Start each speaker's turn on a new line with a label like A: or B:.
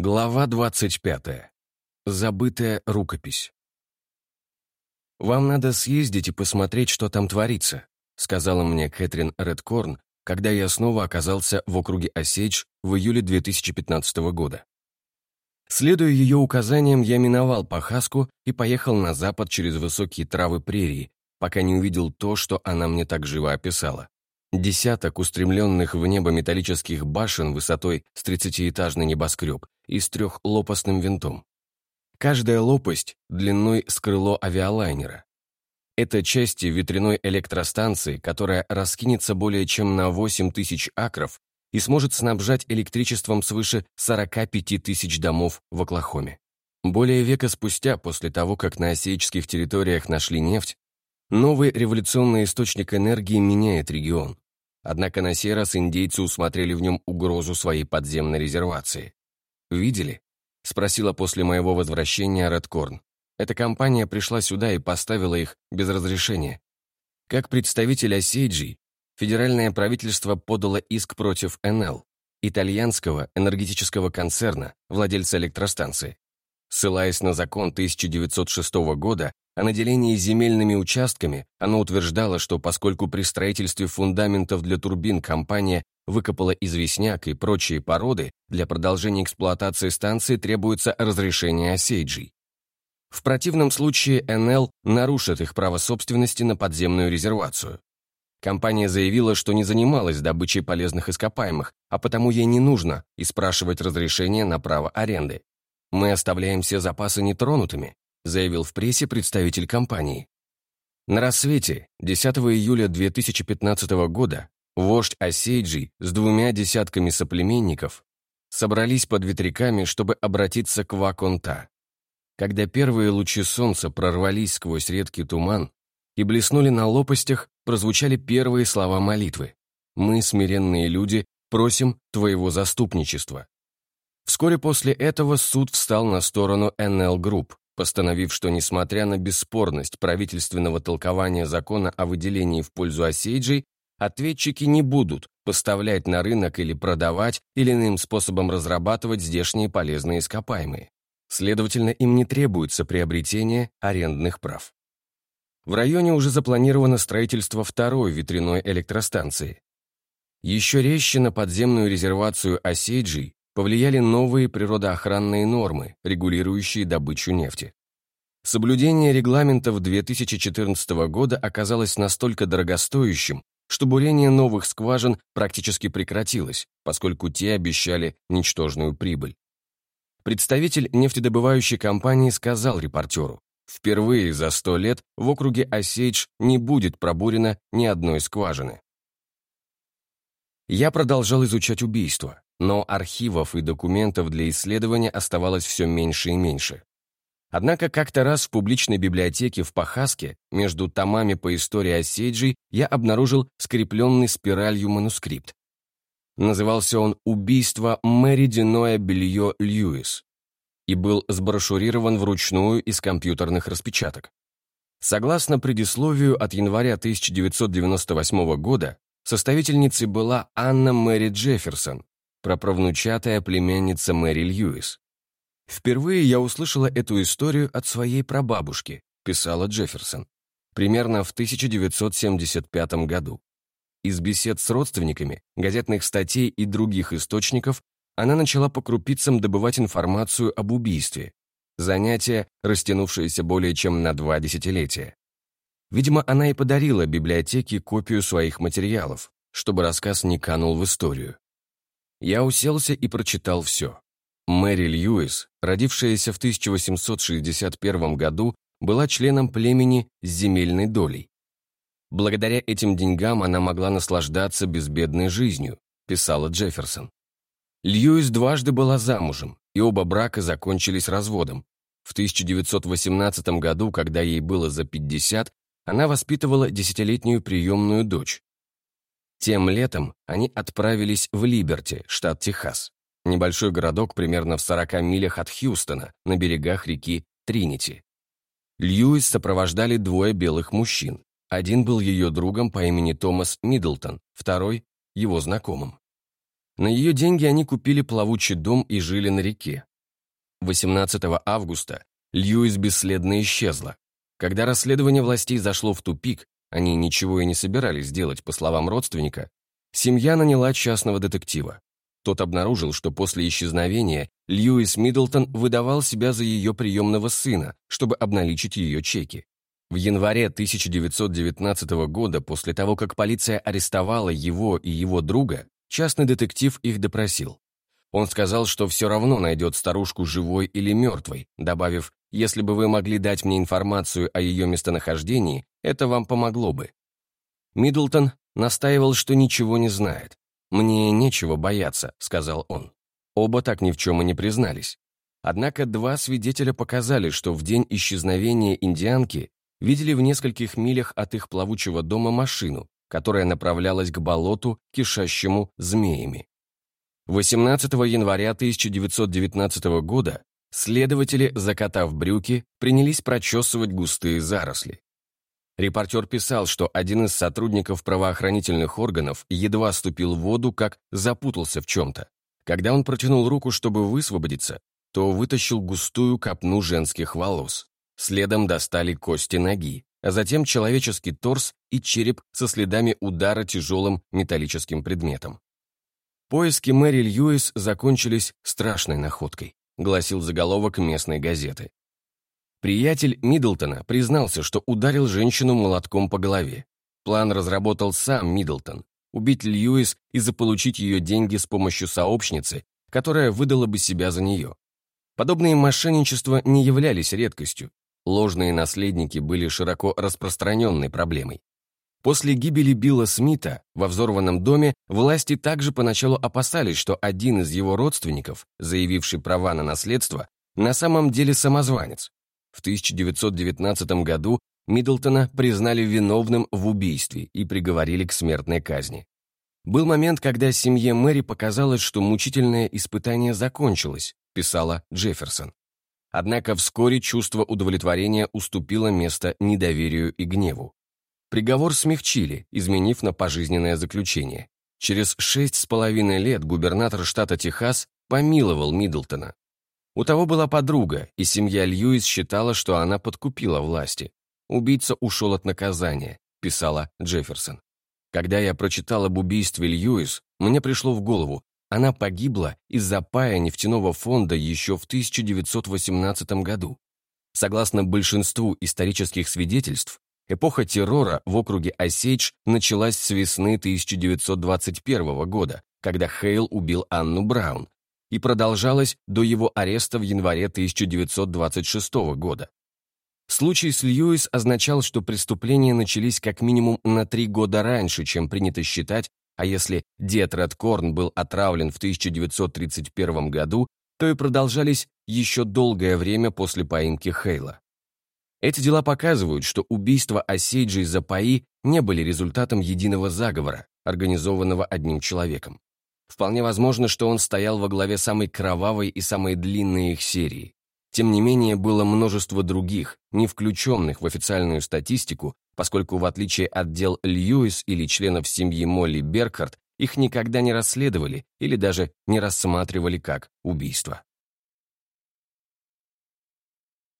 A: Глава 25. Забытая рукопись. «Вам надо съездить и посмотреть, что там творится», сказала мне Кэтрин Редкорн, когда я снова оказался в округе Осейдж в июле 2015 года. Следуя ее указаниям, я миновал Пахаску и поехал на запад через высокие травы прерии, пока не увидел то, что она мне так живо описала. Десяток устремленных в небо металлических башен высотой с тридцатиэтажный небоскреб и с трехлопастным винтом. Каждая лопасть длиной с крыло авиалайнера. Это части ветряной электростанции, которая раскинется более чем на 8 тысяч акров и сможет снабжать электричеством свыше 45 тысяч домов в Оклахоме. Более века спустя, после того, как на осеечских территориях нашли нефть, Новый революционный источник энергии меняет регион. Однако на сей раз индейцы усмотрели в нем угрозу своей подземной резервации. «Видели?» — спросила после моего возвращения Редкорн. Эта компания пришла сюда и поставила их без разрешения. Как представитель Осейджи, федеральное правительство подало иск против НЛ, итальянского энергетического концерна, владельца электростанции. Ссылаясь на закон 1906 года о наделении земельными участками, оно утверждало, что поскольку при строительстве фундаментов для турбин компания выкопала известняк и прочие породы, для продолжения эксплуатации станции требуется разрешение осейджей. В противном случае НЛ нарушит их право собственности на подземную резервацию. Компания заявила, что не занималась добычей полезных ископаемых, а потому ей не нужно и спрашивать разрешение на право аренды. «Мы оставляем все запасы нетронутыми», заявил в прессе представитель компании. На рассвете 10 июля 2015 года вождь Осейджи с двумя десятками соплеменников собрались под ветряками, чтобы обратиться к Ваконда. Когда первые лучи солнца прорвались сквозь редкий туман и блеснули на лопастях, прозвучали первые слова молитвы. «Мы, смиренные люди, просим Твоего заступничества». Вскоре после этого суд встал на сторону Enel Group, постановив, что несмотря на бесспорность правительственного толкования закона о выделении в пользу осейджей, ответчики не будут поставлять на рынок или продавать или иным способом разрабатывать здешние полезные ископаемые. Следовательно, им не требуется приобретение арендных прав. В районе уже запланировано строительство второй ветряной электростанции. Еще резче на подземную резервацию Осейджей повлияли новые природоохранные нормы, регулирующие добычу нефти. Соблюдение регламентов 2014 года оказалось настолько дорогостоящим, что бурение новых скважин практически прекратилось, поскольку те обещали ничтожную прибыль. Представитель нефтедобывающей компании сказал репортеру, впервые за сто лет в округе Осейдж не будет пробурено ни одной скважины. Я продолжал изучать убийство но архивов и документов для исследования оставалось все меньше и меньше. Однако как-то раз в публичной библиотеке в Пахаске между томами по истории Осейджи я обнаружил скрепленный спиралью манускрипт. Назывался он «Убийство Мэри Диноя Белье Льюис» и был сброшурирован вручную из компьютерных распечаток. Согласно предисловию от января 1998 года, составительницей была Анна Мэри Джефферсон, праправнучатая племянница Мэри Льюис. «Впервые я услышала эту историю от своей прабабушки», писала Джефферсон, примерно в 1975 году. Из бесед с родственниками, газетных статей и других источников она начала по крупицам добывать информацию об убийстве, занятие, растянувшееся более чем на два десятилетия. Видимо, она и подарила библиотеке копию своих материалов, чтобы рассказ не канул в историю. Я уселся и прочитал все. Мэри Льюис, родившаяся в 1861 году, была членом племени с земельной долей. Благодаря этим деньгам она могла наслаждаться безбедной жизнью, писала Джефферсон. Льюис дважды была замужем, и оба брака закончились разводом. В 1918 году, когда ей было за 50, она воспитывала десятилетнюю приемную дочь, тем летом они отправились в Либерти, штат Техас, небольшой городок примерно в 40 милях от Хьюстона, на берегах реки Тринити. Льюис сопровождали двое белых мужчин. Один был ее другом по имени Томас Миддлтон, второй — его знакомым. На ее деньги они купили плавучий дом и жили на реке. 18 августа Льюис бесследно исчезла. Когда расследование властей зашло в тупик, они ничего и не собирались делать, по словам родственника, семья наняла частного детектива. Тот обнаружил, что после исчезновения Льюис Миддлтон выдавал себя за ее приемного сына, чтобы обналичить ее чеки. В январе 1919 года, после того, как полиция арестовала его и его друга, частный детектив их допросил. Он сказал, что все равно найдет старушку живой или мертвой, добавив, «Если бы вы могли дать мне информацию о ее местонахождении, это вам помогло бы». Миддлтон настаивал, что ничего не знает. «Мне нечего бояться», — сказал он. Оба так ни в чем и не признались. Однако два свидетеля показали, что в день исчезновения индианки видели в нескольких милях от их плавучего дома машину, которая направлялась к болоту, кишащему змеями. 18 января 1919 года следователи, закатав брюки, принялись прочесывать густые заросли. Репортер писал, что один из сотрудников правоохранительных органов едва ступил в воду, как запутался в чем-то. Когда он протянул руку, чтобы высвободиться, то вытащил густую копну женских волос. Следом достали кости ноги, а затем человеческий торс и череп со следами удара тяжелым металлическим предметом. Поиски Мэри Льюис закончились страшной находкой, гласил заголовок местной газеты. Приятель Миддлтона признался, что ударил женщину молотком по голове. План разработал сам Миддлтон – убить Льюис и заполучить ее деньги с помощью сообщницы, которая выдала бы себя за нее. Подобные мошенничества не являлись редкостью, Ложные наследники были широко распространенной проблемой. После гибели Билла Смита во взорванном доме власти также поначалу опасались, что один из его родственников, заявивший права на наследство, на самом деле самозванец. В 1919 году Миддлтона признали виновным в убийстве и приговорили к смертной казни. Был момент, когда семье Мэри показалось, что мучительное испытание закончилось, писала Джефферсон. Однако вскоре чувство удовлетворения уступило место недоверию и гневу. Приговор смягчили, изменив на пожизненное заключение. Через шесть с половиной лет губернатор штата Техас помиловал Миддлтона. У того была подруга, и семья Льюис считала, что она подкупила власти. Убийца ушел от наказания, писала Джефферсон. Когда я прочитал об убийстве Льюис, мне пришло в голову, она погибла из-за пая нефтяного фонда еще в 1918 году. Согласно большинству исторических свидетельств, эпоха террора в округе Осейдж началась с весны 1921 года, когда Хейл убил Анну Браун, и продолжалась до его ареста в январе 1926 года. Случай с Льюис означал, что преступления начались как минимум на три года раньше, чем принято считать а если дед Редкорн был отравлен в 1931 году, то и продолжались еще долгое время после поимки Хейла. Эти дела показывают, что убийства Осейджи из-за паи не были результатом единого заговора, организованного одним человеком. Вполне возможно, что он стоял во главе самой кровавой и самой длинной их серии. Тем не менее, было множество других, не включенных в официальную статистику, поскольку в отличие от дел Льюис или членов семьи Молли Беркхарт, их никогда не расследовали или даже не рассматривали как убийство.